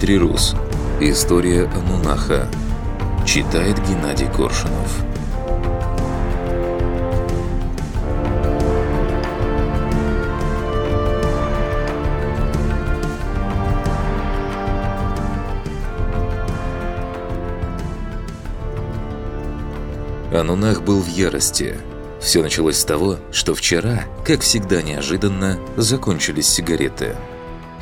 Дмитрий Рус. История Анунаха. Читает Геннадий Коршунов. Анунах был в ярости. Все началось с того, что вчера, как всегда неожиданно, закончились сигареты.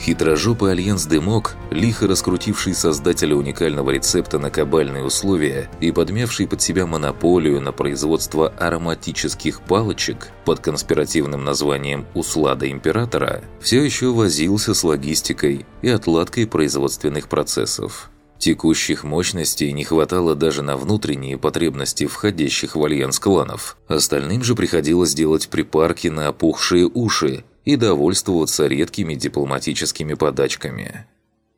Хитрожопый альянс «Дымок», лихо раскрутивший создателя уникального рецепта на кабальные условия и подмявший под себя монополию на производство ароматических палочек под конспиративным названием «Услада Императора», все еще возился с логистикой и отладкой производственных процессов. Текущих мощностей не хватало даже на внутренние потребности входящих в альянс кланов. Остальным же приходилось делать припарки на опухшие уши и довольствоваться редкими дипломатическими подачками.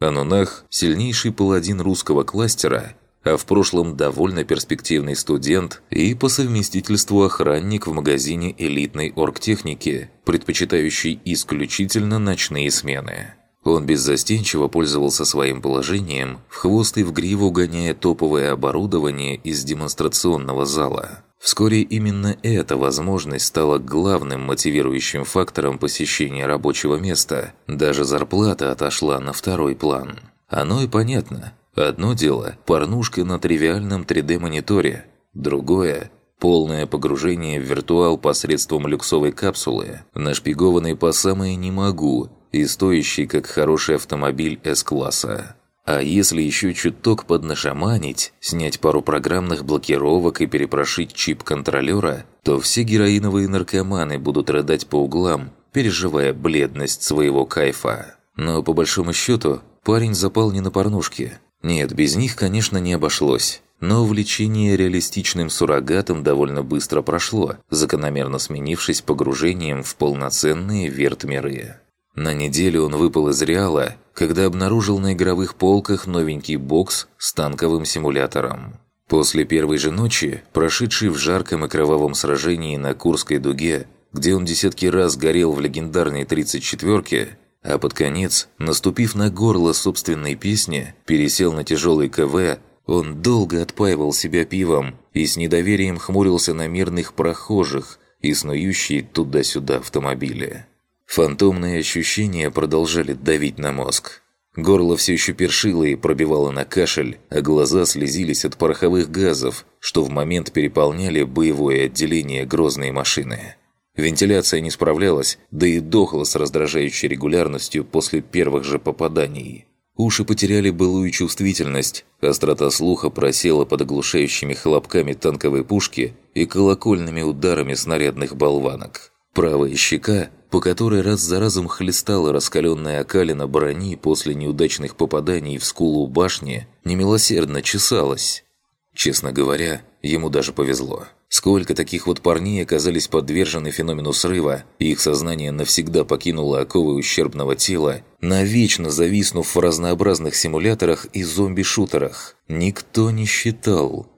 Анунах – сильнейший паладин русского кластера, а в прошлом довольно перспективный студент и по совместительству охранник в магазине элитной оргтехники, предпочитающий исключительно ночные смены. Он беззастенчиво пользовался своим положением, в хвост и в гриву гоняя топовое оборудование из демонстрационного зала. Вскоре именно эта возможность стала главным мотивирующим фактором посещения рабочего места. Даже зарплата отошла на второй план. Оно и понятно. Одно дело – порнушка на тривиальном 3D-мониторе. Другое – полное погружение в виртуал посредством люксовой капсулы, нашпигованной по самое «не могу», и стоящий как хороший автомобиль С-класса. А если еще чуток поднашаманить, снять пару программных блокировок и перепрошить чип контролера, то все героиновые наркоманы будут рыдать по углам, переживая бледность своего кайфа. Но по большому счету, парень запал не на порнушки. Нет, без них, конечно, не обошлось. Но увлечение реалистичным суррогатом довольно быстро прошло, закономерно сменившись погружением в полноценные вертмиры. На неделю он выпал из Реала, когда обнаружил на игровых полках новенький бокс с танковым симулятором. После первой же ночи, прошедшей в жарком и кровавом сражении на Курской дуге, где он десятки раз горел в легендарной 34-ке, а под конец, наступив на горло собственной песни, пересел на тяжелый КВ, он долго отпаивал себя пивом и с недоверием хмурился на мирных прохожих и снующие туда-сюда автомобили. Фантомные ощущения продолжали давить на мозг. Горло все еще першило и пробивало на кашель, а глаза слезились от пороховых газов, что в момент переполняли боевое отделение грозной машины. Вентиляция не справлялась, да и дохла с раздражающей регулярностью после первых же попаданий. Уши потеряли былую чувствительность, острота слуха просела под оглушающими хлопками танковой пушки и колокольными ударами снарядных болванок. Правая щека, по которой раз за разом хлестала раскаленная окалина брони после неудачных попаданий в скулу башни, немилосердно чесалась. Честно говоря, ему даже повезло. Сколько таких вот парней оказались подвержены феномену срыва, и их сознание навсегда покинуло оковы ущербного тела, навечно зависнув в разнообразных симуляторах и зомби-шутерах. Никто не считал,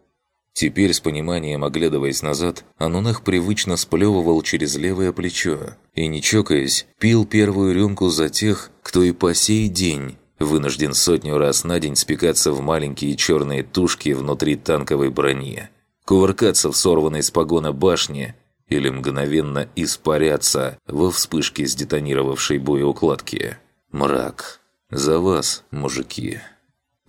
Теперь, с пониманием оглядываясь назад, Анунах привычно сплевывал через левое плечо и, не чокаясь, пил первую рюмку за тех, кто и по сей день вынужден сотню раз на день спекаться в маленькие черные тушки внутри танковой брони, кувыркаться в сорванной с погона башне или мгновенно испаряться во вспышке сдетонировавшей боеукладки. Мрак. За вас, мужики.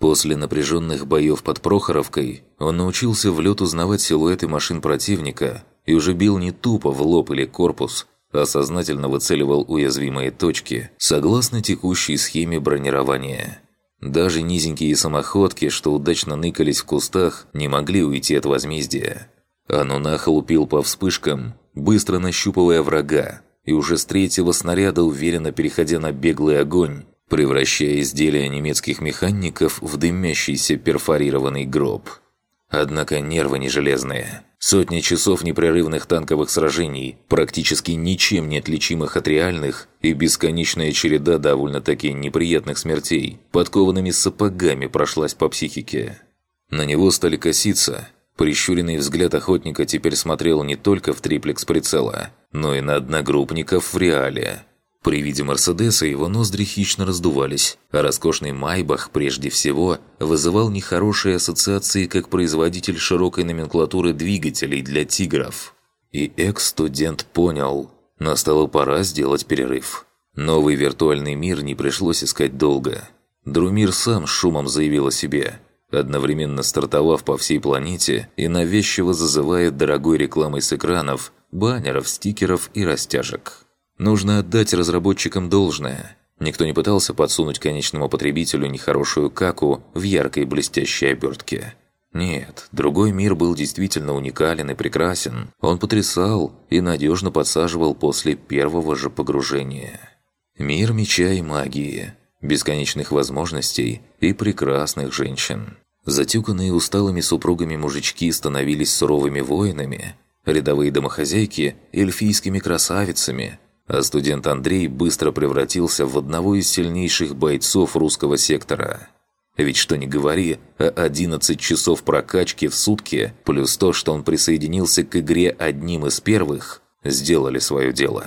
После напряженных боев под Прохоровкой он научился в лед узнавать силуэты машин противника и уже бил не тупо в лоб или корпус, а сознательно выцеливал уязвимые точки, согласно текущей схеме бронирования. Даже низенькие самоходки, что удачно ныкались в кустах, не могли уйти от возмездия. Анунах лупил по вспышкам, быстро нащупывая врага, и уже с третьего снаряда уверенно переходя на беглый огонь, превращая изделия немецких механиков в дымящийся перфорированный гроб. Однако нервы не железные. Сотни часов непрерывных танковых сражений, практически ничем не отличимых от реальных, и бесконечная череда довольно-таки неприятных смертей, подкованными сапогами прошлась по психике. На него стали коситься. Прищуренный взгляд охотника теперь смотрел не только в триплекс прицела, но и на одногруппников в реале – При виде Мерседеса его ноздри хищно раздувались, а роскошный Майбах прежде всего вызывал нехорошие ассоциации как производитель широкой номенклатуры двигателей для «Тигров». И экс-студент понял, настала пора сделать перерыв. Новый виртуальный мир не пришлось искать долго. Друмир сам шумом заявил о себе, одновременно стартовав по всей планете и навязчиво зазывая дорогой рекламой с экранов, баннеров, стикеров и растяжек. Нужно отдать разработчикам должное. Никто не пытался подсунуть конечному потребителю нехорошую каку в яркой блестящей обертке. Нет, другой мир был действительно уникален и прекрасен. Он потрясал и надежно подсаживал после первого же погружения. Мир меча и магии, бесконечных возможностей и прекрасных женщин. Затюканные усталыми супругами мужички становились суровыми воинами, рядовые домохозяйки – эльфийскими красавицами – а студент Андрей быстро превратился в одного из сильнейших бойцов русского сектора. Ведь что ни говори, а 11 часов прокачки в сутки, плюс то, что он присоединился к игре одним из первых, сделали свое дело.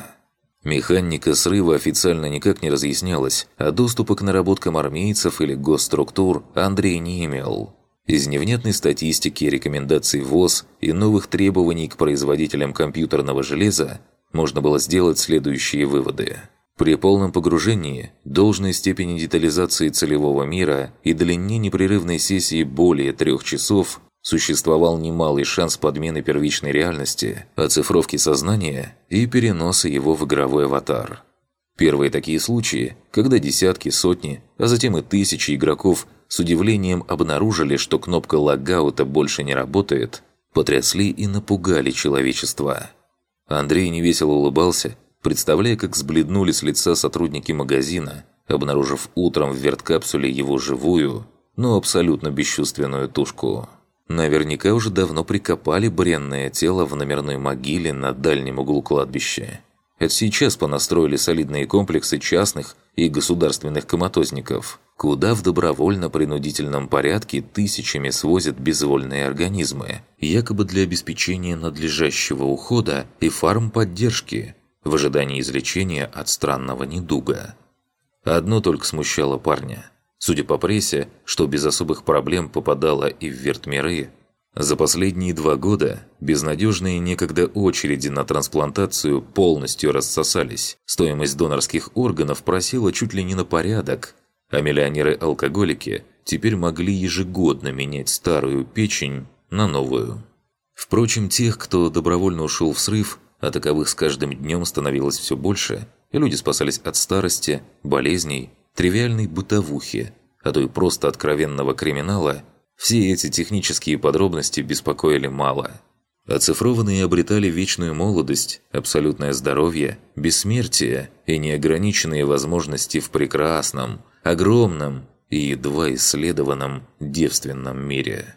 Механика срыва официально никак не разъяснялась, а доступа к наработкам армейцев или госструктур Андрей не имел. Из невнятной статистики, рекомендаций ВОЗ и новых требований к производителям компьютерного железа можно было сделать следующие выводы. При полном погружении, должной степени детализации целевого мира и длине непрерывной сессии более трех часов существовал немалый шанс подмены первичной реальности, оцифровки сознания и переноса его в игровой аватар. Первые такие случаи, когда десятки, сотни, а затем и тысячи игроков с удивлением обнаружили, что кнопка логаута больше не работает, потрясли и напугали человечество. Андрей невесело улыбался, представляя, как сбледнули с лица сотрудники магазина, обнаружив утром в верткапсуле его живую, но абсолютно бесчувственную тушку. Наверняка уже давно прикопали бренное тело в номерной могиле на дальнем углу кладбища. Это сейчас понастроили солидные комплексы частных и государственных коматозников, куда в добровольно-принудительном порядке тысячами свозят безвольные организмы, якобы для обеспечения надлежащего ухода и фармподдержки в ожидании излечения от странного недуга. Одно только смущало парня. Судя по прессе, что без особых проблем попадало и в вертмиры, за последние два года безнадежные некогда очереди на трансплантацию полностью рассосались. Стоимость донорских органов просила чуть ли не на порядок, а миллионеры-алкоголики теперь могли ежегодно менять старую печень на новую. Впрочем, тех, кто добровольно ушел в срыв, а таковых с каждым днем становилось все больше, и люди спасались от старости, болезней, тривиальной бытовухи, а то и просто откровенного криминала – все эти технические подробности беспокоили мало. Оцифрованные обретали вечную молодость, абсолютное здоровье, бессмертие и неограниченные возможности в прекрасном, огромном и едва исследованном девственном мире.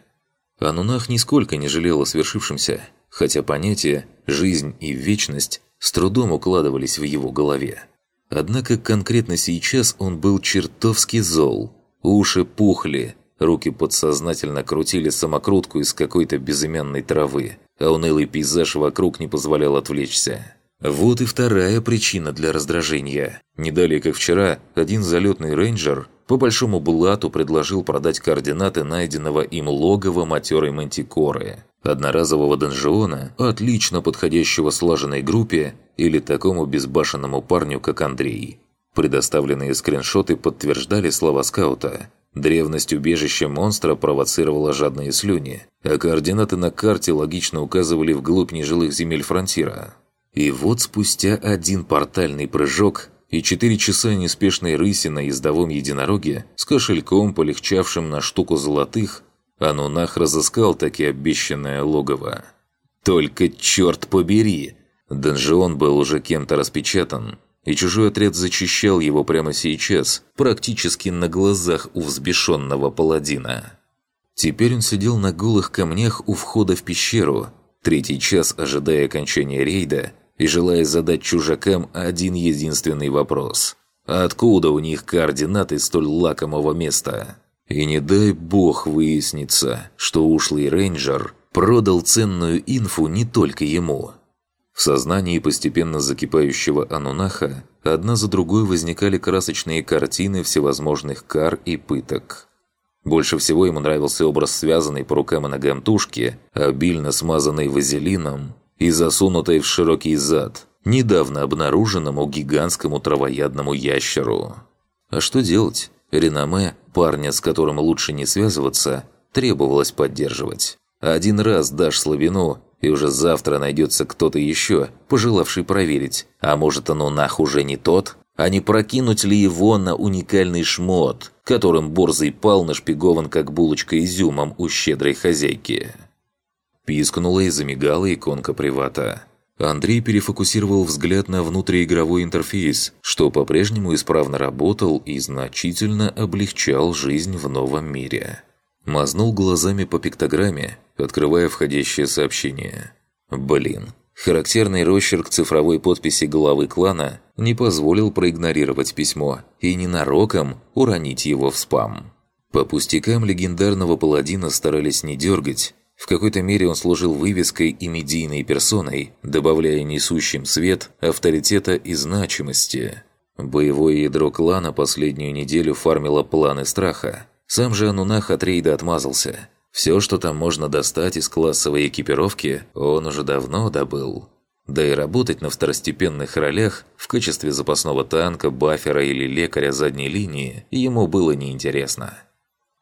Анунах нисколько не жалел о свершившемся, хотя понятия «жизнь» и «вечность» с трудом укладывались в его голове. Однако конкретно сейчас он был чертовски зол, уши пухли, Руки подсознательно крутили самокрутку из какой-то безымянной травы, а унылый пейзаж вокруг не позволял отвлечься. Вот и вторая причина для раздражения. Не далее, как вчера, один залетный рейнджер по большому блату предложил продать координаты найденного им логова матерой мантикоры. Одноразового донжиона, отлично подходящего слаженной группе или такому безбашенному парню, как Андрей. Предоставленные скриншоты подтверждали слова скаута – Древность убежища монстра провоцировала жадные слюни, а координаты на карте логично указывали вглубь нежилых земель фронтира. И вот спустя один портальный прыжок и четыре часа неспешной рыси на ездовом единороге с кошельком, полегчавшим на штуку золотых, Анунах разыскал таки обещанное логово. Только черт побери! Донжион был уже кем-то распечатан, и чужой отряд зачищал его прямо сейчас, практически на глазах у взбешенного паладина. Теперь он сидел на голых камнях у входа в пещеру, третий час ожидая окончания рейда и желая задать чужакам один единственный вопрос. Откуда у них координаты столь лакомого места? И не дай бог выяснится, что ушлый рейнджер продал ценную инфу не только ему – в сознании постепенно закипающего Анунаха одна за другой возникали красочные картины всевозможных кар и пыток. Больше всего ему нравился образ связанной по рукам и ногам тушки, обильно смазанной вазелином и засунутой в широкий зад, недавно обнаруженному гигантскому травоядному ящеру. А что делать? Реноме, парня, с которым лучше не связываться, требовалось поддерживать. Один раз дашь слабину, и уже завтра найдется кто-то еще, пожелавший проверить, а может оно нах уже не тот? А не прокинуть ли его на уникальный шмот, которым борзый пал нашпигован как булочка изюмом у щедрой хозяйки? Пискнула и замигала иконка привата. Андрей перефокусировал взгляд на внутриигровой интерфейс, что по-прежнему исправно работал и значительно облегчал жизнь в новом мире. Мазнул глазами по пиктограмме, открывая входящее сообщение. Блин, характерный росчерк цифровой подписи главы клана не позволил проигнорировать письмо и ненароком уронить его в спам. По пустякам легендарного паладина старались не дергать, в какой-то мере он служил вывеской и медийной персоной, добавляя несущим свет, авторитета и значимости. Боевое ядро клана последнюю неделю фармило планы страха. Сам же Анунах от рейда отмазался. Все, что там можно достать из классовой экипировки, он уже давно добыл. Да и работать на второстепенных ролях в качестве запасного танка, бафера или лекаря задней линии ему было неинтересно.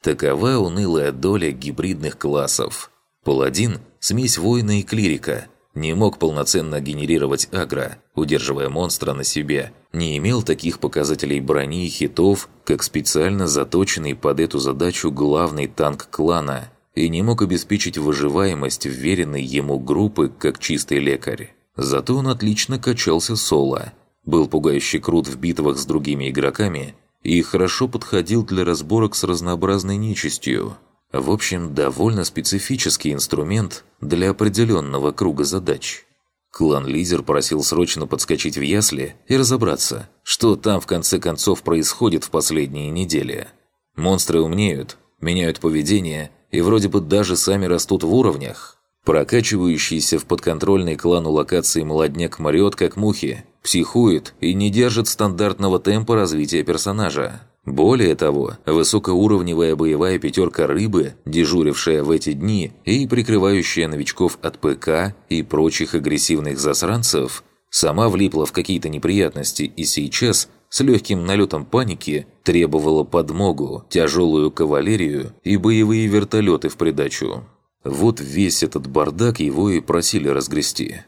Такова унылая доля гибридных классов – Паладин – смесь воина и клирика. Не мог полноценно генерировать агро, удерживая монстра на себе. Не имел таких показателей брони и хитов, как специально заточенный под эту задачу главный танк клана. И не мог обеспечить выживаемость вверенной ему группы, как чистый лекарь. Зато он отлично качался соло. Был пугающе крут в битвах с другими игроками и хорошо подходил для разборок с разнообразной нечистью – в общем, довольно специфический инструмент для определенного круга задач. Клан-лидер просил срочно подскочить в ясли и разобраться, что там в конце концов происходит в последние недели. Монстры умнеют, меняют поведение и вроде бы даже сами растут в уровнях. Прокачивающийся в подконтрольной клану локации молодняк морет как мухи, психует и не держит стандартного темпа развития персонажа. Более того, высокоуровневая боевая пятерка рыбы, дежурившая в эти дни и прикрывающая новичков от ПК и прочих агрессивных засранцев, сама влипла в какие-то неприятности и сейчас, с легким налетом паники, требовала подмогу, тяжелую кавалерию и боевые вертолеты в придачу. Вот весь этот бардак его и просили разгрести.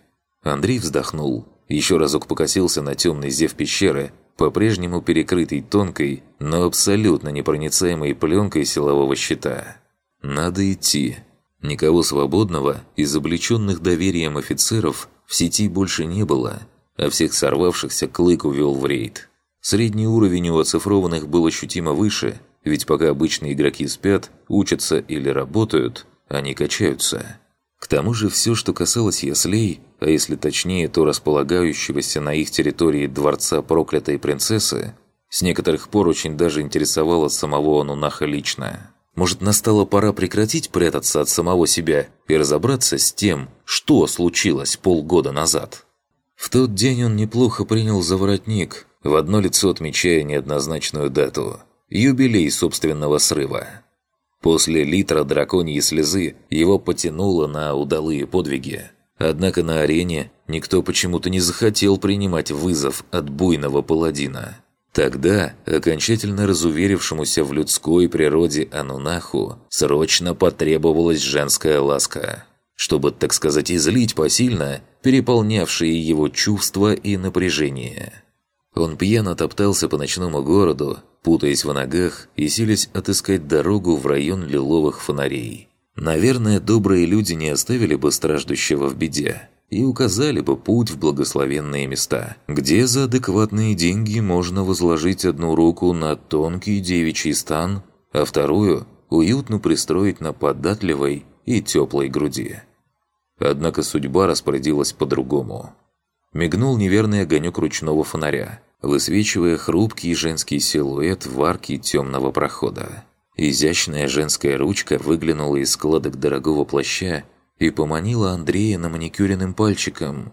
Андрей вздохнул, еще разок покосился на темный зев пещеры, по-прежнему перекрытый тонкой, но абсолютно непроницаемой пленкой силового щита. Надо идти. Никого свободного из облеченных доверием офицеров в сети больше не было, а всех сорвавшихся Клык увел в рейд. Средний уровень у оцифрованных был ощутимо выше, ведь пока обычные игроки спят, учатся или работают, они качаются. К тому же все, что касалось яслей, а если точнее, то располагающегося на их территории дворца проклятой принцессы, с некоторых пор очень даже интересовало самого Анунаха лично. Может, настала пора прекратить прятаться от самого себя и разобраться с тем, что случилось полгода назад? В тот день он неплохо принял за воротник, в одно лицо отмечая неоднозначную дату – юбилей собственного срыва. После литра драконьей слезы его потянуло на удалые подвиги. Однако на арене никто почему-то не захотел принимать вызов от буйного паладина. Тогда, окончательно разуверившемуся в людской природе Анунаху, срочно потребовалась женская ласка, чтобы, так сказать, излить посильно переполнявшие его чувства и напряжение. Он пьяно топтался по ночному городу, путаясь в ногах и силясь отыскать дорогу в район лиловых фонарей. Наверное, добрые люди не оставили бы страждущего в беде и указали бы путь в благословенные места, где за адекватные деньги можно возложить одну руку на тонкий девичий стан, а вторую уютно пристроить на податливой и теплой груди. Однако судьба распорядилась по-другому. Мигнул неверный огонек ручного фонаря – высвечивая хрупкий женский силуэт в арке темного прохода. Изящная женская ручка выглянула из складок дорогого плаща и поманила Андрея на маникюренным пальчиком.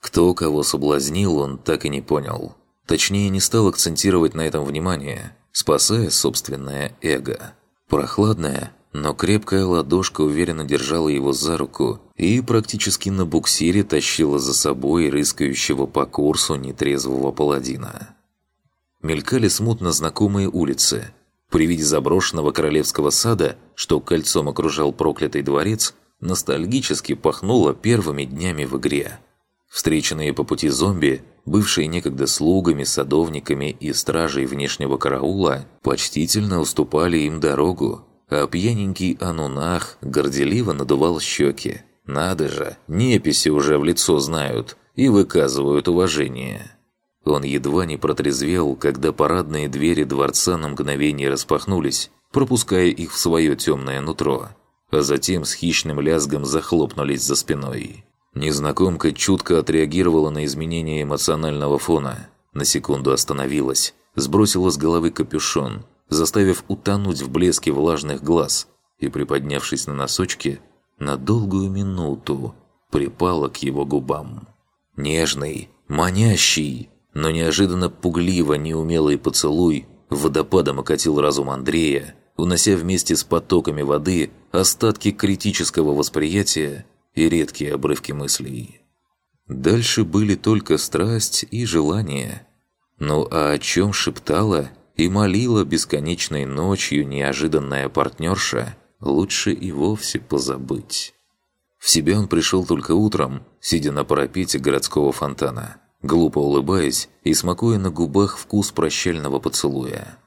Кто кого соблазнил, он так и не понял. Точнее, не стал акцентировать на этом внимание, спасая собственное эго. Прохладная, но крепкая ладошка уверенно держала его за руку и практически на буксире тащила за собой рыскающего по курсу нетрезвого паладина. Мелькали смутно знакомые улицы. При виде заброшенного королевского сада, что кольцом окружал проклятый дворец, ностальгически пахнуло первыми днями в игре. Встреченные по пути зомби, бывшие некогда слугами, садовниками и стражей внешнего караула, почтительно уступали им дорогу, а пьяненький Анунах горделиво надувал щеки. Надо же, неписи уже в лицо знают и выказывают уважение. Он едва не протрезвел, когда парадные двери дворца на мгновение распахнулись, пропуская их в свое темное нутро, а затем с хищным лязгом захлопнулись за спиной. Незнакомка чутко отреагировала на изменение эмоционального фона, на секунду остановилась, сбросила с головы капюшон, заставив утонуть в блеске влажных глаз и, приподнявшись на носочки, на долгую минуту припала к его губам. Нежный, манящий, но неожиданно пугливо неумелый поцелуй водопадом окатил разум Андрея, унося вместе с потоками воды остатки критического восприятия и редкие обрывки мыслей. Дальше были только страсть и желание. Ну а о чем шептала и молила бесконечной ночью неожиданная партнерша, лучше и вовсе позабыть. В себя он пришел только утром, сидя на парапете городского фонтана, глупо улыбаясь и смакуя на губах вкус прощального поцелуя.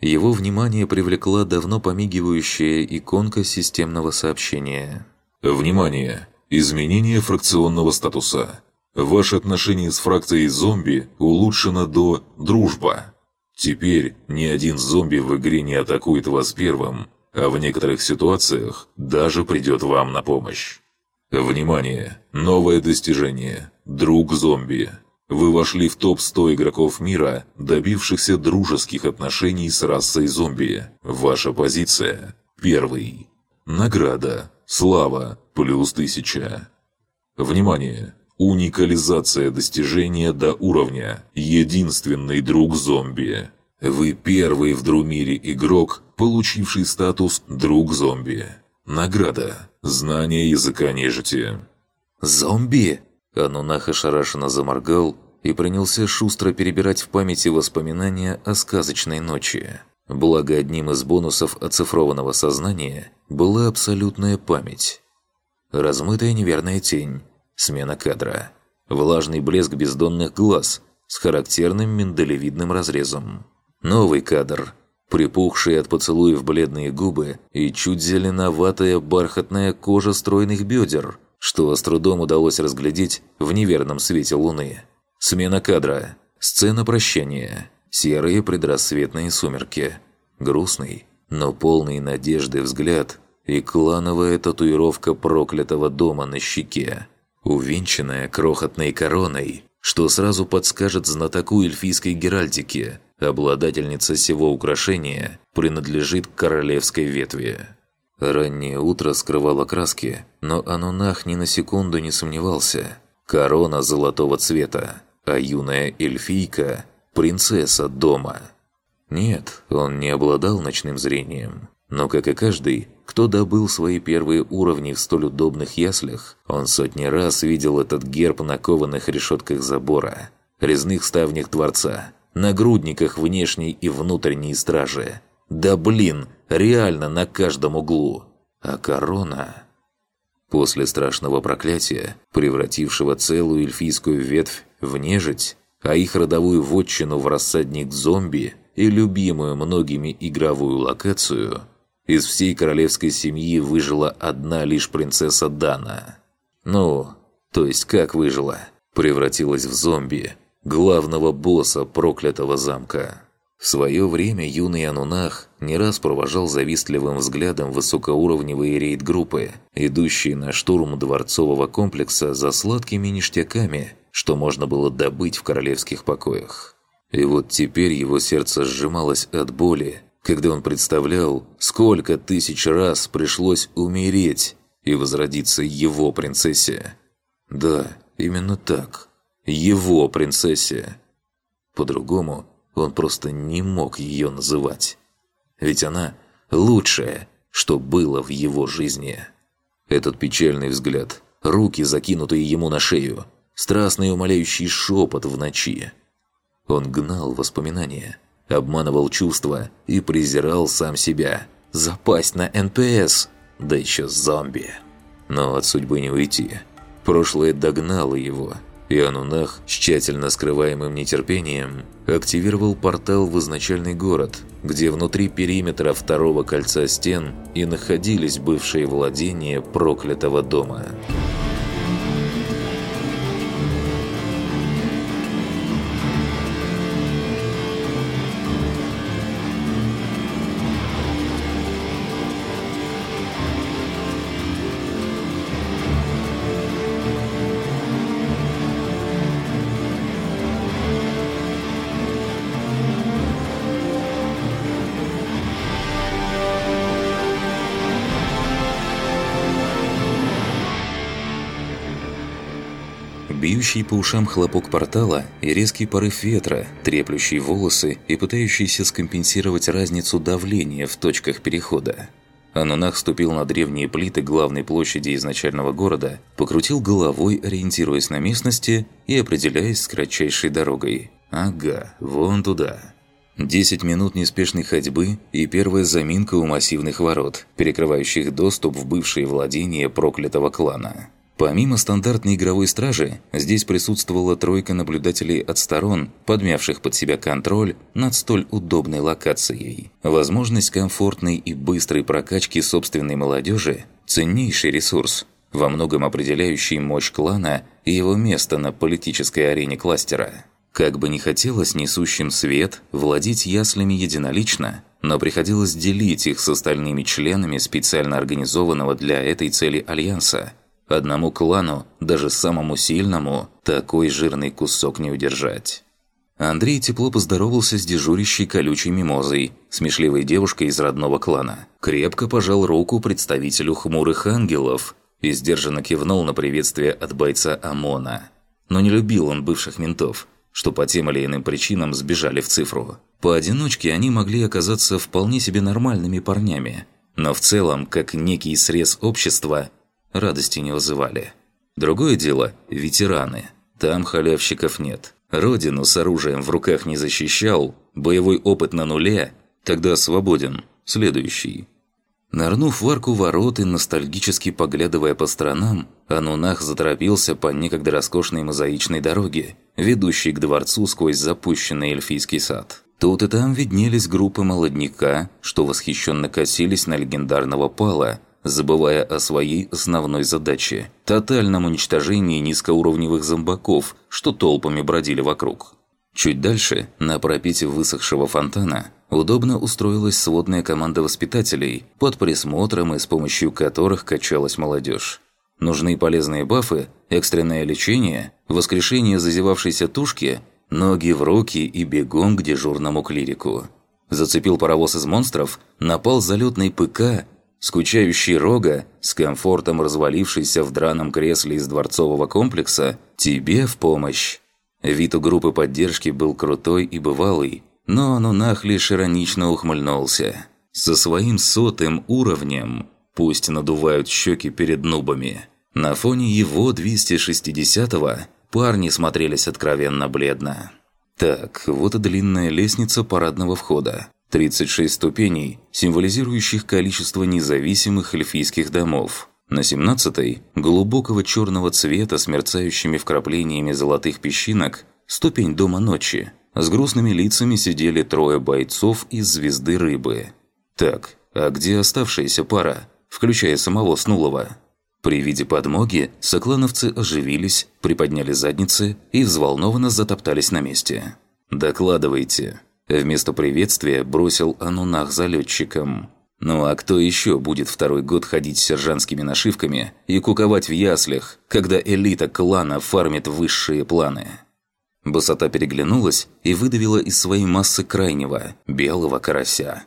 Его внимание привлекла давно помигивающая иконка системного сообщения. «Внимание! Изменение фракционного статуса. Ваше отношение с фракцией зомби улучшено до «дружба». Теперь ни один зомби в игре не атакует вас первым, а в некоторых ситуациях даже придет вам на помощь. Внимание! Новое достижение. Друг зомби. Вы вошли в топ-100 игроков мира, добившихся дружеских отношений с расой зомби. Ваша позиция – первый. Награда. Слава. Плюс тысяча. Внимание! Уникализация достижения до уровня «Единственный друг зомби». Вы первый в Друмире игрок, получивший статус «Друг зомби». Награда. Знание языка нежити. «Зомби?» Анунах ошарашенно заморгал и принялся шустро перебирать в памяти воспоминания о сказочной ночи. Благо, одним из бонусов оцифрованного сознания была абсолютная память. Размытая неверная тень, смена кадра, влажный блеск бездонных глаз с характерным миндалевидным разрезом. Новый кадр, припухшие от поцелуев бледные губы и чуть зеленоватая бархатная кожа стройных бедер, что с трудом удалось разглядеть в неверном свете луны. Смена кадра, сцена прощания, серые предрассветные сумерки, грустный, но полный надежды взгляд и клановая татуировка проклятого дома на щеке, увенчанная крохотной короной, что сразу подскажет знатоку эльфийской геральдики, обладательница сего украшения принадлежит королевской ветви. Раннее утро скрывало краски, но Анунах ни на секунду не сомневался. Корона золотого цвета, а юная эльфийка – принцесса дома. Нет, он не обладал ночным зрением, но, как и каждый, кто добыл свои первые уровни в столь удобных яслях, он сотни раз видел этот герб на кованых решетках забора, резных ставнях дворца, нагрудниках внешней и внутренней стражи. Да блин, реально на каждом углу. А корона... После страшного проклятия, превратившего целую эльфийскую ветвь в нежить, а их родовую вотчину в рассадник зомби и любимую многими игровую локацию – из всей королевской семьи выжила одна лишь принцесса Дана. Ну, то есть как выжила? Превратилась в зомби, главного босса проклятого замка. В свое время юный Анунах не раз провожал завистливым взглядом высокоуровневые рейд-группы, идущие на штурм дворцового комплекса за сладкими ништяками, что можно было добыть в королевских покоях. И вот теперь его сердце сжималось от боли, когда он представлял, сколько тысяч раз пришлось умереть и возродиться его принцессе. Да, именно так. Его принцессе. По-другому он просто не мог ее называть. Ведь она лучшее, что было в его жизни. Этот печальный взгляд, руки, закинутые ему на шею, страстный умоляющий шепот в ночи. Он гнал воспоминания, обманывал чувства и презирал сам себя. Запасть на НПС, да еще зомби. Но от судьбы не уйти. Прошлое догнало его, и Анунах с тщательно скрываемым нетерпением активировал портал в изначальный город, где внутри периметра второго кольца стен и находились бывшие владения проклятого дома. Бьющий по ушам хлопок портала и резкий порыв ветра, треплющий волосы и пытающийся скомпенсировать разницу давления в точках перехода. Анунах ступил на древние плиты главной площади изначального города, покрутил головой, ориентируясь на местности и определяясь с кратчайшей дорогой. «Ага, вон туда». Десять минут неспешной ходьбы и первая заминка у массивных ворот, перекрывающих доступ в бывшие владения проклятого клана. Помимо стандартной игровой стражи, здесь присутствовала тройка наблюдателей от сторон, подмявших под себя контроль над столь удобной локацией. Возможность комфортной и быстрой прокачки собственной молодежи – ценнейший ресурс, во многом определяющий мощь клана и его место на политической арене кластера. Как бы ни хотелось несущим свет владеть яслями единолично, но приходилось делить их с остальными членами специально организованного для этой цели альянса – Одному клану, даже самому сильному, такой жирный кусок не удержать. Андрей тепло поздоровался с дежурящей колючей мимозой, смешливой девушкой из родного клана. Крепко пожал руку представителю хмурых ангелов и сдержанно кивнул на приветствие от бойца ОМОНа. Но не любил он бывших ментов, что по тем или иным причинам сбежали в цифру. Поодиночке они могли оказаться вполне себе нормальными парнями, но в целом, как некий срез общества, радости не вызывали. Другое дело – ветераны. Там халявщиков нет. Родину с оружием в руках не защищал, боевой опыт на нуле, тогда свободен. Следующий. Нырнув в арку ворот и ностальгически поглядывая по сторонам, Анунах заторопился по некогда роскошной мозаичной дороге, ведущей к дворцу сквозь запущенный эльфийский сад. Тут и там виднелись группы молодняка, что восхищенно косились на легендарного пала, забывая о своей основной задаче – тотальном уничтожении низкоуровневых зомбаков, что толпами бродили вокруг. Чуть дальше, на пропите высохшего фонтана, удобно устроилась сводная команда воспитателей, под присмотром и с помощью которых качалась молодежь. Нужны полезные бафы, экстренное лечение, воскрешение зазевавшейся тушки, ноги в руки и бегом к дежурному клирику. Зацепил паровоз из монстров, напал залетный ПК Скучающий Рога, с комфортом развалившийся в драном кресле из дворцового комплекса, тебе в помощь. Вид у группы поддержки был крутой и бывалый, но Анунах лишь иронично ухмыльнулся. Со своим сотым уровнем, пусть надувают щеки перед нубами, на фоне его 260-го парни смотрелись откровенно бледно. Так, вот и длинная лестница парадного входа. 36 ступеней, символизирующих количество независимых эльфийских домов. На 17-й, глубокого черного цвета с мерцающими вкраплениями золотых песчинок, ступень Дома Ночи. С грустными лицами сидели трое бойцов из Звезды Рыбы. Так, а где оставшаяся пара, включая самого Снулова? При виде подмоги соклановцы оживились, приподняли задницы и взволнованно затоптались на месте. «Докладывайте», Вместо приветствия бросил Анунах залетчикам. Ну а кто еще будет второй год ходить с сержантскими нашивками и куковать в яслях, когда элита клана фармит высшие планы? Басота переглянулась и выдавила из своей массы крайнего, белого карася.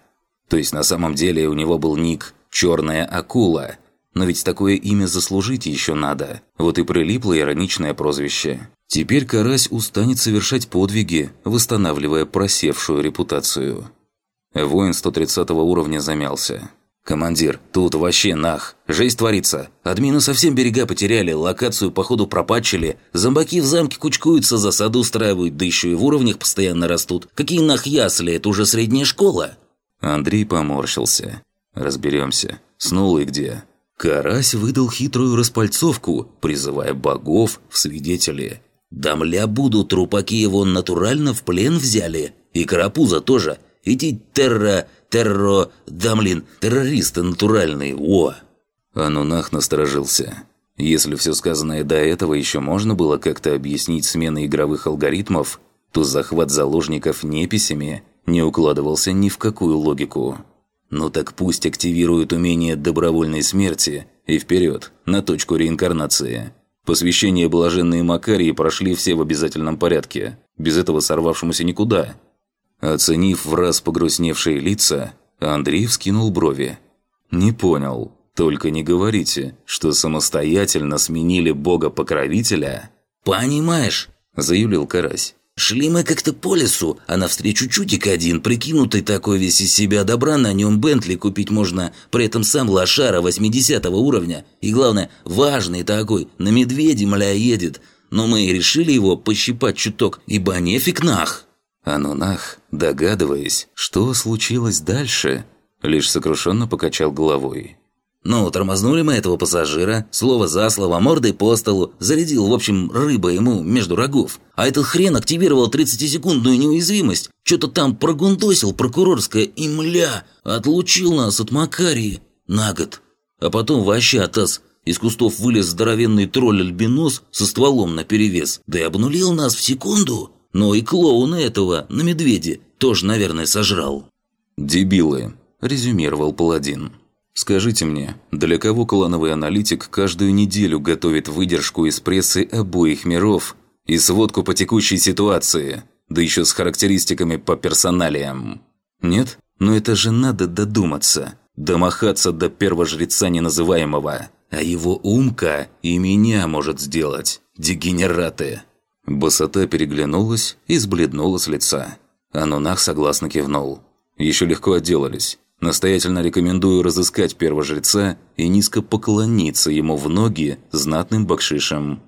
То есть на самом деле у него был ник «Черная акула», но ведь такое имя заслужить еще надо. Вот и прилипло ироничное прозвище. Теперь Карась устанет совершать подвиги, восстанавливая просевшую репутацию. Воин 130 уровня замялся. «Командир, тут вообще нах. Жесть творится. Админы совсем берега потеряли, локацию походу пропачили. Зомбаки в замке кучкуются, засаду устраивают, да еще и в уровнях постоянно растут. Какие нах ясли, это уже средняя школа?» Андрей поморщился. «Разберемся. Снулый где?» Карась выдал хитрую распальцовку, призывая богов в свидетели. «Дамля буду, трупаки его натурально в плен взяли. И Карапуза тоже. Эти терра терро... Дамлин, террористы натуральные, о!» Анунах насторожился. Если все сказанное до этого еще можно было как-то объяснить сменой игровых алгоритмов, то захват заложников неписями не укладывался ни в какую логику. Ну так пусть активируют умение добровольной смерти и вперед, на точку реинкарнации. Посвящение блаженные Макарии прошли все в обязательном порядке. Без этого сорвавшемуся никуда – Оценив в раз погрустневшие лица, Андрей вскинул брови. «Не понял. Только не говорите, что самостоятельно сменили бога-покровителя?» «Понимаешь», – заявил Карась. «Шли мы как-то по лесу, а навстречу чутик один, прикинутый такой весь из себя добра, на нем Бентли купить можно, при этом сам лошара 80 уровня. И главное, важный такой, на медведе, мля, едет. Но мы решили его пощипать чуток, ибо нефиг нах». Анунах, догадываясь, что случилось дальше, лишь сокрушенно покачал головой. «Ну, тормознули мы этого пассажира, слово за слово, мордой по столу, зарядил, в общем, рыба ему между рогов. А этот хрен активировал 30-секундную неуязвимость, что-то там прогундосил прокурорское и, мля, отлучил нас от Макарии на год. А потом вообще атас, из кустов вылез здоровенный тролль-альбинос со стволом наперевес, да и обнулил нас в секунду». Но и клоуна этого на медведе тоже, наверное, сожрал». «Дебилы», – резюмировал паладин. «Скажите мне, для кого клановый аналитик каждую неделю готовит выдержку из прессы обоих миров и сводку по текущей ситуации, да еще с характеристиками по персоналиям? Нет? Но это же надо додуматься, домахаться до первого жреца неназываемого. А его умка и меня может сделать, дегенераты». Босота переглянулась и сбледнула с лица. Анунах согласно кивнул. Еще легко отделались. Настоятельно рекомендую разыскать первожреца и низко поклониться ему в ноги знатным бакшишем.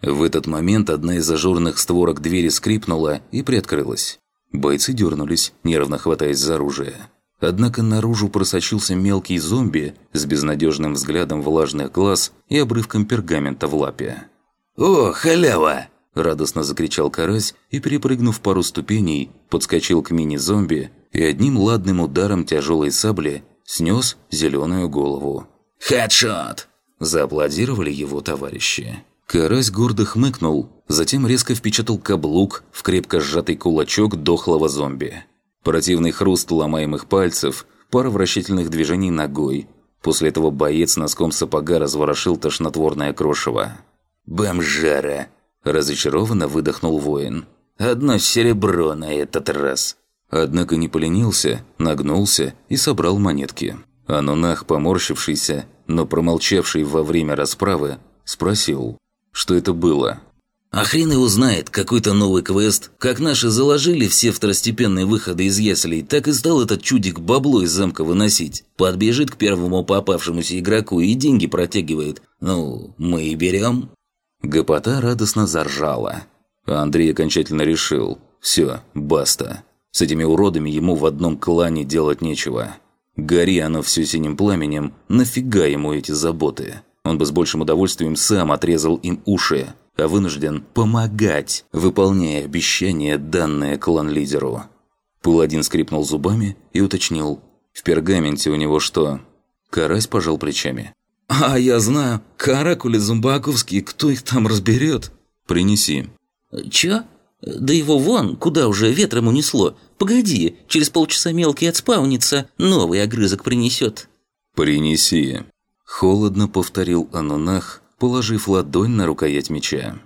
В этот момент одна из ажурных створок двери скрипнула и приоткрылась. Бойцы дернулись, нервно хватаясь за оружие. Однако наружу просочился мелкий зомби с безнадежным взглядом влажных глаз и обрывком пергамента в лапе. «О, халява!» Радостно закричал карась и, перепрыгнув пару ступеней, подскочил к мини-зомби и одним ладным ударом тяжелой сабли снес зеленую голову. «Хедшот!» – зааплодировали его товарищи. Карась гордо хмыкнул, затем резко впечатал каблук в крепко сжатый кулачок дохлого зомби. Противный хруст ломаемых пальцев, пара вращательных движений ногой. После этого боец носком сапога разворошил тошнотворное крошево. «Бомжара!» Разочарованно выдохнул воин. «Одно серебро на этот раз». Однако не поленился, нагнулся и собрал монетки. Анунах, поморщившийся, но промолчавший во время расправы, спросил, что это было. «А хрен его знает, какой-то новый квест. Как наши заложили все второстепенные выходы из яслей, так и стал этот чудик бабло из замка выносить. Подбежит к первому попавшемуся игроку и деньги протягивает. Ну, мы и берем». Гопота радостно заржала. Андрей окончательно решил. Все, баста. С этими уродами ему в одном клане делать нечего. Гори оно все синим пламенем, нафига ему эти заботы? Он бы с большим удовольствием сам отрезал им уши, а вынужден помогать, выполняя обещания, данные клан-лидеру. Паладин скрипнул зубами и уточнил. «В пергаменте у него что?» Карась пожал плечами. «А я знаю, каракули зумбаковские, кто их там разберет?» «Принеси». «Чё? Да его вон, куда уже ветром унесло. Погоди, через полчаса мелкий отспаунится, новый огрызок принесет». «Принеси». Холодно повторил Анунах, положив ладонь на рукоять меча.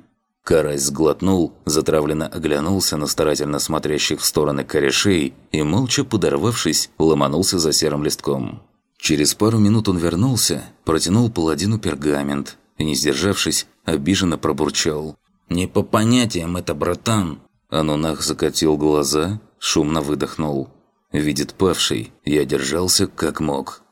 Карась сглотнул, затравленно оглянулся на старательно смотрящих в стороны корешей и, молча подорвавшись, ломанулся за серым листком. Через пару минут он вернулся, протянул паладину пергамент и, не сдержавшись, обиженно пробурчал. «Не по понятиям это, братан!» Анунах закатил глаза, шумно выдохнул. Видит павший, я держался как мог.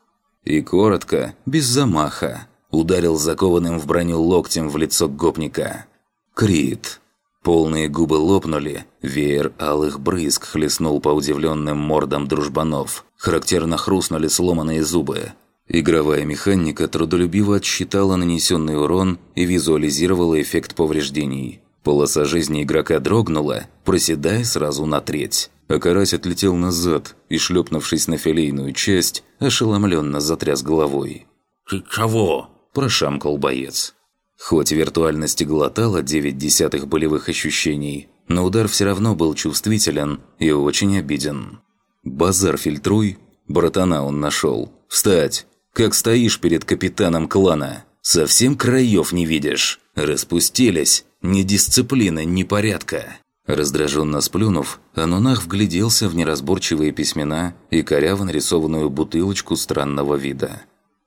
И коротко, без замаха, ударил закованным в броню локтем в лицо гопника. Крит. Полные губы лопнули, веер алых брызг хлестнул по удивленным мордам дружбанов. Характерно хрустнули сломанные зубы. Игровая механика трудолюбиво отсчитала нанесенный урон и визуализировала эффект повреждений. Полоса жизни игрока дрогнула, проседая сразу на треть. А карась отлетел назад и, шлепнувшись на филейную часть, ошеломленно затряс головой. «Ты кого?» – прошамкал боец. Хоть виртуальность и глотала девять десятых болевых ощущений, но удар все равно был чувствителен и очень обиден. «Базар фильтруй!» Братана он нашел. «Встать! Как стоишь перед капитаном клана? Совсем краев не видишь? Распустились! Ни дисциплины, ни порядка!» Раздраженно сплюнув, Анунах вгляделся в неразборчивые письмена и коряво нарисованную бутылочку странного вида.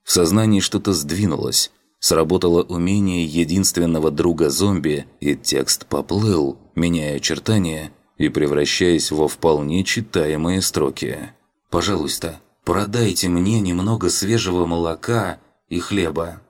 В сознании что-то сдвинулось. Сработало умение единственного друга зомби, и текст поплыл, меняя очертания и превращаясь во вполне читаемые строки. «Пожалуйста, продайте мне немного свежего молока и хлеба».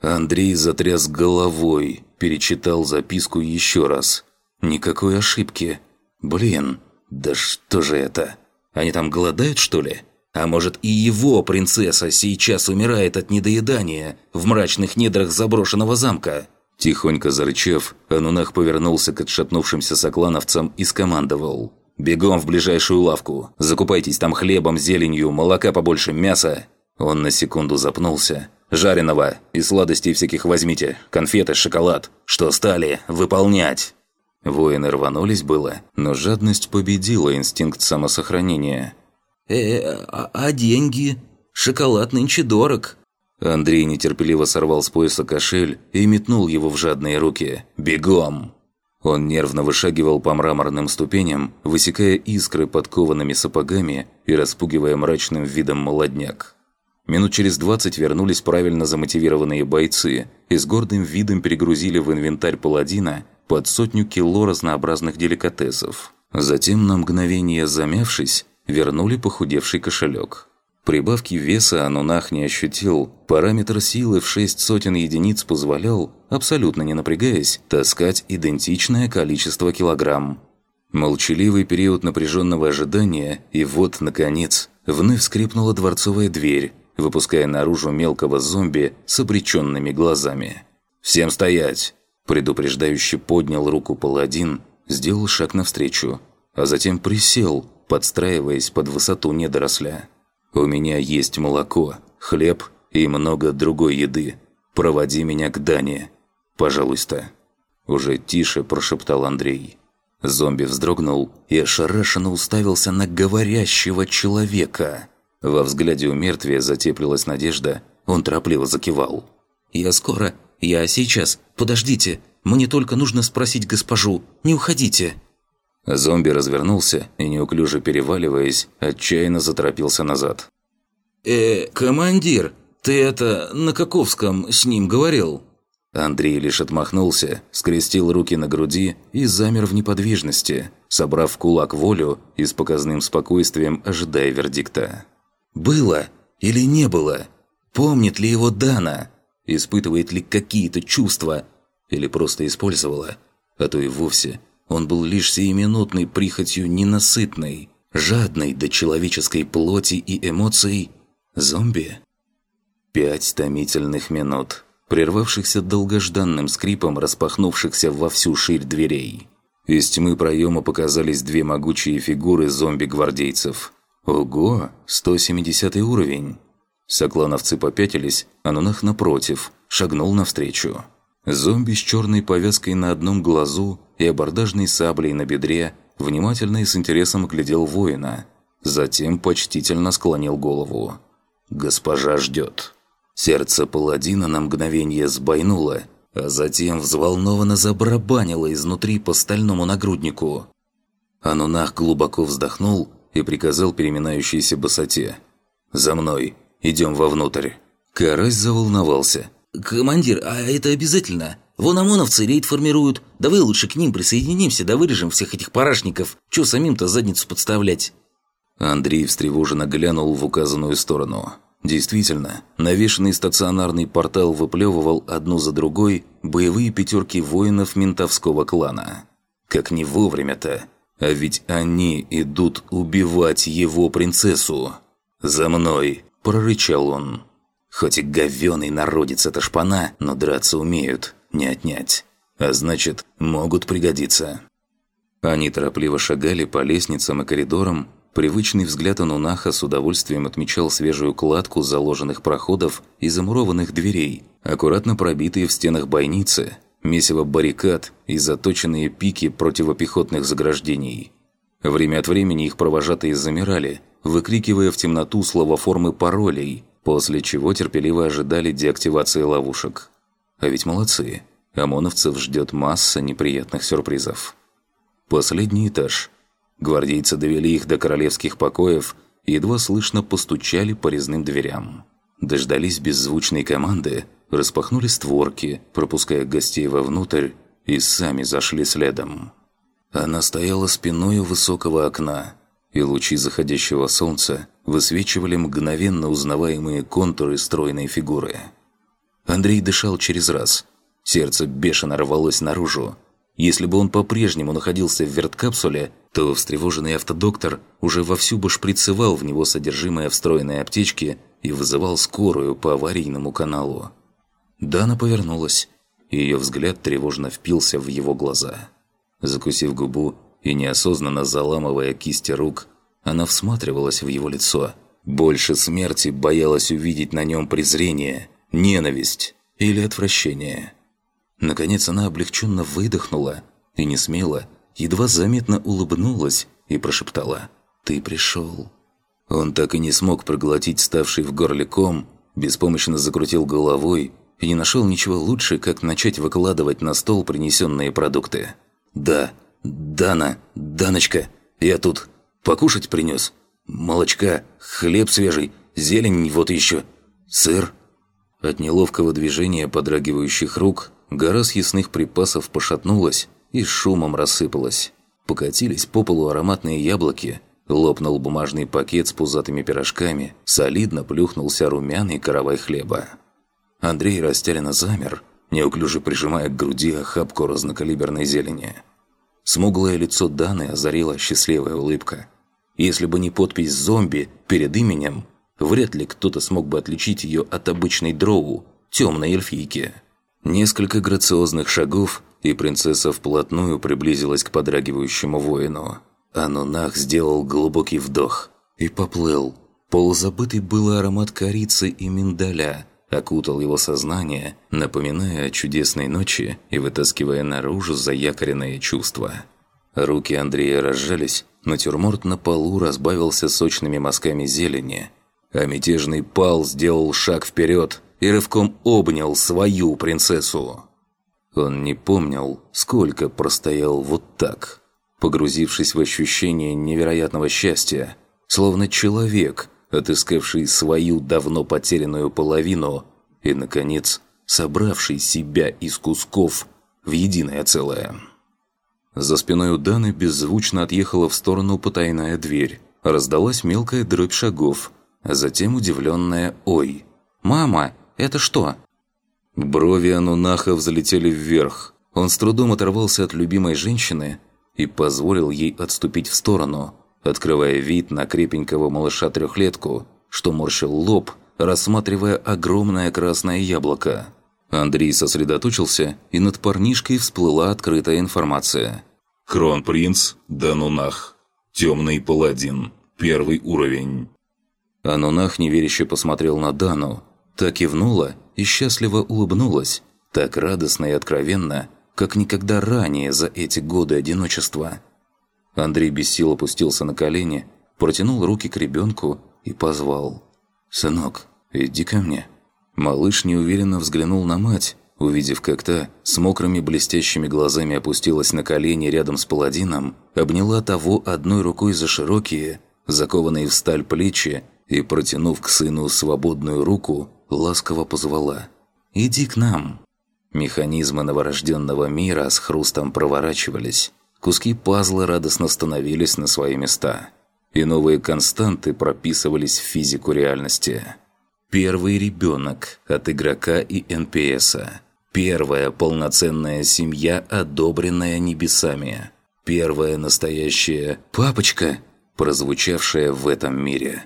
Андрей затряс головой, перечитал записку еще раз. Никакой ошибки. Блин, да что же это? Они там голодают, что ли? А может и его принцесса сейчас умирает от недоедания в мрачных недрах заброшенного замка? Тихонько зарычав, Анунах повернулся к отшатнувшимся соклановцам и скомандовал. «Бегом в ближайшую лавку. Закупайтесь там хлебом, зеленью, молока побольше, мяса». Он на секунду запнулся. «Жареного и сладостей всяких возьмите. Конфеты, шоколад. Что стали? Выполнять!» Воины рванулись было, но жадность победила инстинкт самосохранения. «Э, а, а деньги? Шоколад нынче дорог». Андрей нетерпеливо сорвал с пояса кошель и метнул его в жадные руки. «Бегом!» Он нервно вышагивал по мраморным ступеням, высекая искры подкованными сапогами и распугивая мрачным видом молодняк. Минут через двадцать вернулись правильно замотивированные бойцы и с гордым видом перегрузили в инвентарь паладина под сотню кило разнообразных деликатесов. Затем, на мгновение замявшись, вернули похудевший кошелек. Прибавки веса Анунах не ощутил, параметр силы в шесть сотен единиц позволял, абсолютно не напрягаясь, таскать идентичное количество килограмм. Молчаливый период напряженного ожидания, и вот, наконец, вновь скрипнула дворцовая дверь, выпуская наружу мелкого зомби с обреченными глазами. «Всем стоять!» Предупреждающе поднял руку паладин, сделал шаг навстречу, а затем присел, подстраиваясь под высоту недоросля. У меня есть молоко, хлеб и много другой еды. Проводи меня к Дане. Пожалуйста». Уже тише прошептал Андрей. Зомби вздрогнул и ошарашенно уставился на говорящего человека. Во взгляде у мертвия затеплилась надежда, он торопливо закивал. «Я скоро. Я сейчас. Подождите. Мне только нужно спросить госпожу. Не уходите». Зомби развернулся и, неуклюже переваливаясь, отчаянно заторопился назад. «Э, командир, ты это на Каковском с ним говорил?» Андрей лишь отмахнулся, скрестил руки на груди и замер в неподвижности, собрав кулак волю и с показным спокойствием ожидая вердикта. «Было или не было? Помнит ли его Дана? Испытывает ли какие-то чувства? Или просто использовала? А то и вовсе он был лишь сиюминутной прихотью ненасытной, жадной до человеческой плоти и эмоций зомби. Пять томительных минут, прервавшихся долгожданным скрипом распахнувшихся во всю ширь дверей. Из тьмы проема показались две могучие фигуры зомби-гвардейцев. Ого, 170 уровень! Соклановцы попятились, а Нунах напротив, шагнул навстречу. Зомби с черной повязкой на одном глазу и абордажной саблей на бедре внимательно и с интересом глядел воина. Затем почтительно склонил голову. «Госпожа ждет». Сердце паладина на мгновение сбойнуло, а затем взволнованно забарабанило изнутри по стальному нагруднику. Анунах глубоко вздохнул и приказал переминающейся босоте. «За мной, идем вовнутрь». Карась заволновался – командир, а это обязательно? Вон ОМОНовцы рейд формируют. Давай лучше к ним присоединимся, да вырежем всех этих парашников. Чё самим-то задницу подставлять?» Андрей встревоженно глянул в указанную сторону. Действительно, навешенный стационарный портал выплевывал одну за другой боевые пятерки воинов ментовского клана. Как не вовремя-то. А ведь они идут убивать его принцессу. «За мной!» – прорычал он. Хоть и говёный народец эта шпана, но драться умеют, не отнять. А значит, могут пригодиться. Они торопливо шагали по лестницам и коридорам, Привычный взгляд Анунаха с удовольствием отмечал свежую кладку заложенных проходов и замурованных дверей, аккуратно пробитые в стенах бойницы, месиво баррикад и заточенные пики противопехотных заграждений. Время от времени их провожатые замирали, выкрикивая в темноту слова формы паролей, после чего терпеливо ожидали деактивации ловушек. А ведь молодцы, ОМОНовцев ждет масса неприятных сюрпризов. Последний этаж – Гвардейцы довели их до королевских покоев и едва слышно постучали по резным дверям. Дождались беззвучной команды, распахнули створки, пропуская гостей вовнутрь, и сами зашли следом. Она стояла спиной у высокого окна, и лучи заходящего солнца высвечивали мгновенно узнаваемые контуры стройной фигуры. Андрей дышал через раз. Сердце бешено рвалось наружу, если бы он по-прежнему находился в верткапсуле, то встревоженный автодоктор уже вовсю бы шприцевал в него содержимое встроенной аптечки и вызывал скорую по аварийному каналу. Дана повернулась, и ее взгляд тревожно впился в его глаза. Закусив губу и неосознанно заламывая кисти рук, она всматривалась в его лицо. Больше смерти боялась увидеть на нем презрение, ненависть или отвращение – Наконец она облегченно выдохнула и не смело, едва заметно улыбнулась и прошептала «Ты пришел». Он так и не смог проглотить ставший в горле ком, беспомощно закрутил головой и не нашел ничего лучше, как начать выкладывать на стол принесенные продукты. «Да, Дана, Даночка, я тут покушать принес. Молочка, хлеб свежий, зелень вот еще, сыр». От неловкого движения подрагивающих рук Гора съестных припасов пошатнулась и шумом рассыпалась. Покатились по полу ароматные яблоки, лопнул бумажный пакет с пузатыми пирожками, солидно плюхнулся румяный каравай хлеба. Андрей растерянно замер, неуклюже прижимая к груди охапку разнокалиберной зелени. Смуглое лицо Даны озарила счастливая улыбка. Если бы не подпись «зомби» перед именем, вряд ли кто-то смог бы отличить ее от обычной дроу, темной эльфийки. Несколько грациозных шагов, и принцесса вплотную приблизилась к подрагивающему воину. Анунах сделал глубокий вдох и поплыл. Полузабытый был аромат корицы и миндаля окутал его сознание, напоминая о чудесной ночи и вытаскивая наружу заякоренные чувства. Руки Андрея разжались, натюрморт на полу разбавился сочными мазками зелени, а мятежный пал сделал шаг вперед – и рывком обнял свою принцессу. Он не помнил, сколько простоял вот так, погрузившись в ощущение невероятного счастья, словно человек, отыскавший свою давно потерянную половину и, наконец, собравший себя из кусков в единое целое. За спиной у Даны беззвучно отъехала в сторону потайная дверь. Раздалась мелкая дробь шагов, а затем удивленная «Ой!» «Мама, это что?» Брови Анунаха взлетели вверх. Он с трудом оторвался от любимой женщины и позволил ей отступить в сторону, открывая вид на крепенького малыша-трехлетку, что морщил лоб, рассматривая огромное красное яблоко. Андрей сосредоточился, и над парнишкой всплыла открытая информация. «Кронпринц Данунах. Темный паладин. Первый уровень». Анунах неверяще посмотрел на Дану, Та кивнула и счастливо улыбнулась, так радостно и откровенно, как никогда ранее за эти годы одиночества. Андрей без сил опустился на колени, протянул руки к ребенку и позвал. «Сынок, иди ко мне». Малыш неуверенно взглянул на мать, увидев, как та с мокрыми блестящими глазами опустилась на колени рядом с паладином, обняла того одной рукой за широкие, закованные в сталь плечи и, протянув к сыну свободную руку, ласково позвала. Иди к нам». Механизмы новорожденного мира с хрустом проворачивались. Куски пазла радостно становились на свои места. И новые константы прописывались в физику реальности. Первый ребенок от игрока и НПСа. Первая полноценная семья, одобренная небесами. Первая настоящая «папочка», прозвучавшая в этом мире.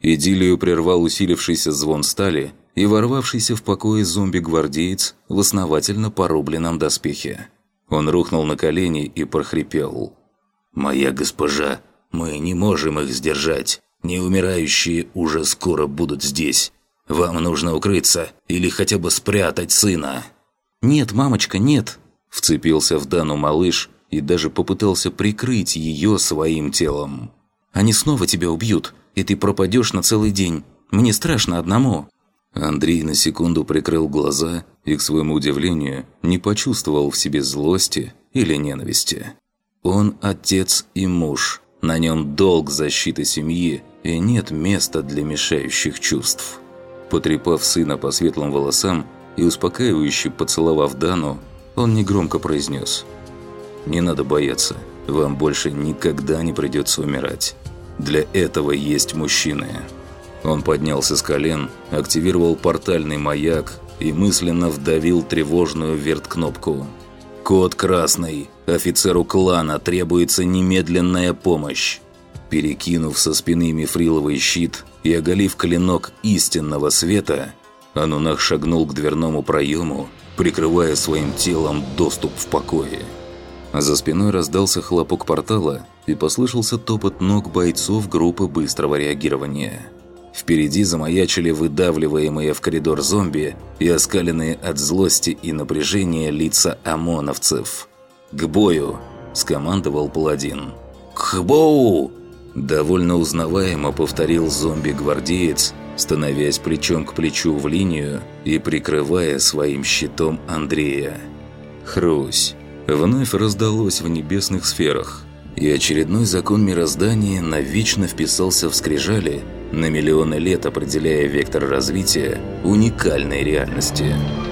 Идиллию прервал усилившийся звон стали и ворвавшийся в покое зомби-гвардеец в основательно порубленном доспехе. Он рухнул на колени и прохрипел. «Моя госпожа, мы не можем их сдержать. Неумирающие уже скоро будут здесь. Вам нужно укрыться или хотя бы спрятать сына». «Нет, мамочка, нет!» Вцепился в Дану малыш и даже попытался прикрыть ее своим телом. «Они снова тебя убьют, и ты пропадешь на целый день. Мне страшно одному». Андрей на секунду прикрыл глаза и, к своему удивлению, не почувствовал в себе злости или ненависти. Он отец и муж, на нем долг защиты семьи, и нет места для мешающих чувств. Потрепав сына по светлым волосам и успокаивающе поцеловав Дану, он негромко произнес «Не надо бояться, вам больше никогда не придется умирать. Для этого есть мужчины». Он поднялся с колен, активировал портальный маяк и мысленно вдавил тревожную верткнопку. «Код красный. Офицеру клана требуется немедленная помощь». Перекинув со спины мифриловый щит и оголив клинок истинного света, Анунах шагнул к дверному проему, прикрывая своим телом доступ в покое. А за спиной раздался хлопок портала и послышался топот ног бойцов группы быстрого реагирования. Впереди замаячили выдавливаемые в коридор зомби и оскаленные от злости и напряжения лица ОМОНовцев. «К бою!» – скомандовал паладин. «К боу!» – довольно узнаваемо повторил зомби-гвардеец, становясь плечом к плечу в линию и прикрывая своим щитом Андрея. Хрусь. Вновь раздалось в небесных сферах, и очередной закон мироздания навечно вписался в скрижали, на миллионы лет определяя вектор развития уникальной реальности –